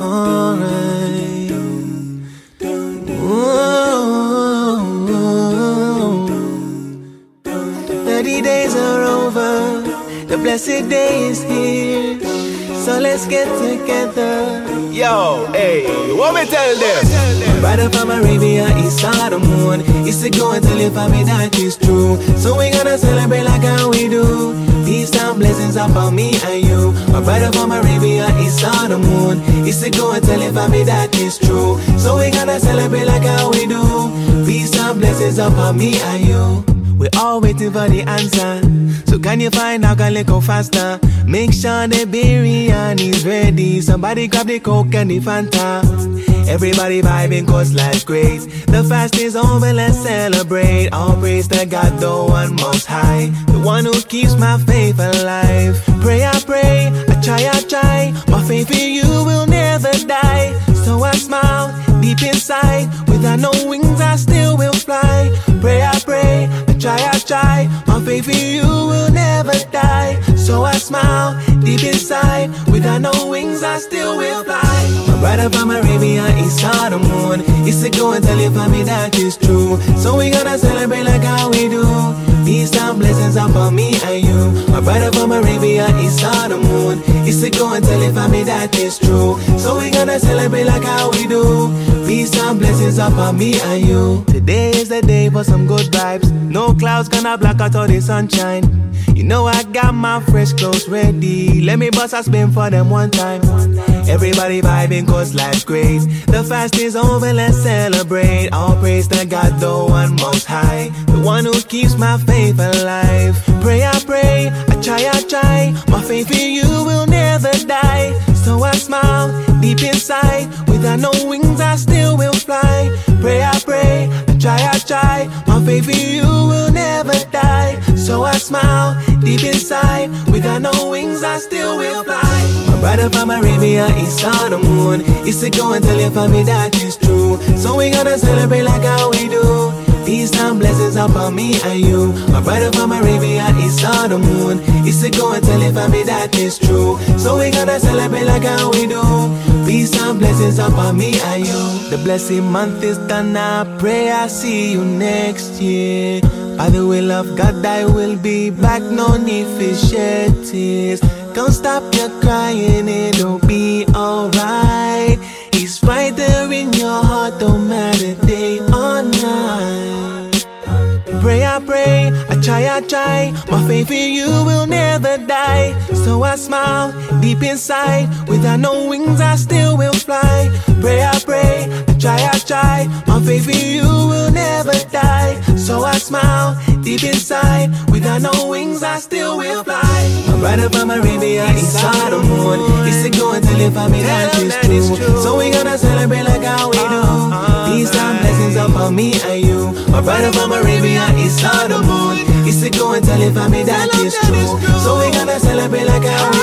alright. Thirty days are over, the blessed day is here. So let's get together. Yo, hey, what me tell them? Right up from Arabia, east side of the moon. It's to go and tell your family that is true. So we gonna celebrate like how we do. Peace and blessings upon me and you. Right up from Arabia, east on the moon. It's to go and tell your family that is true. So we gonna celebrate like how we do. Peace and blessings upon me and you. We're all waiting for the answer. So can you find out can go faster? Make sure the biryani's ready. Somebody grab the coke and the Fanta. Everybody vibing cause life's great. The fast is over, let's celebrate. All praise to God, the one most high. The one who keeps my faith alive. Pray, I pray, I try, I try. My faith in you will never die. So I smile deep inside. Without no wings, I still will fly. Pray, I pray, I try, I try. My faith in you will never die. So I smile deep inside. Without no wings, I still will fly. Brother from Arabia, side of the moon. It's to go and tell your family that is true. So we gonna celebrate like how we do. Peace and blessings upon me and you. My brother from Arabia, side of the moon. It's to go and tell your family that is true. So we gonna celebrate like how we do. Peace and blessings upon me and you. Today is the day for some good vibes. No clouds gonna block out all the sunshine. You know I got my fresh clothes ready. Let me bust a spin for them one time. Everybody vibing cause life's great. The fast is over, let's celebrate. All praise to God, the one most high. The one who keeps my faith alive. Pray, I pray, I try, I try. My faith in you will never die. So I smile deep inside. Without no try. My faith in you will never die. So I smile deep inside. Without no wings, I still will fly. My brother from Arabia, east on the moon. It's to go and tell your family that is true. So we gonna celebrate like how we do. Peace and blessings upon me and you. My brother from Arabia, east on the moon. It's to go and tell your family that is true. So we gonna celebrate like how we do. Blessings upon me and you. The blessing month is done. I pray I see you next year. By the will of God, I will be back. No need for shed tears. Don't stop your crying, it'll be alright. He's right there in your heart, don't matter day or night. Pray, I pray, try, I try. My faith in you will never die. So I smile deep inside. Without no wings, I still will fly. Pray, I pray, I try, I try. My faith in you will never die. So I smile deep inside. Without no wings, I still will fly. I'm right up from Arabia, inside the moon. It's to go and tell your family that is true. So we gonna celebrate like how we do. Uh-huh. Peace and blessings upon me and you. My brother from Arabia, inside the moon. It's to go and tell your family that is true. So we gonna celebrate like how we.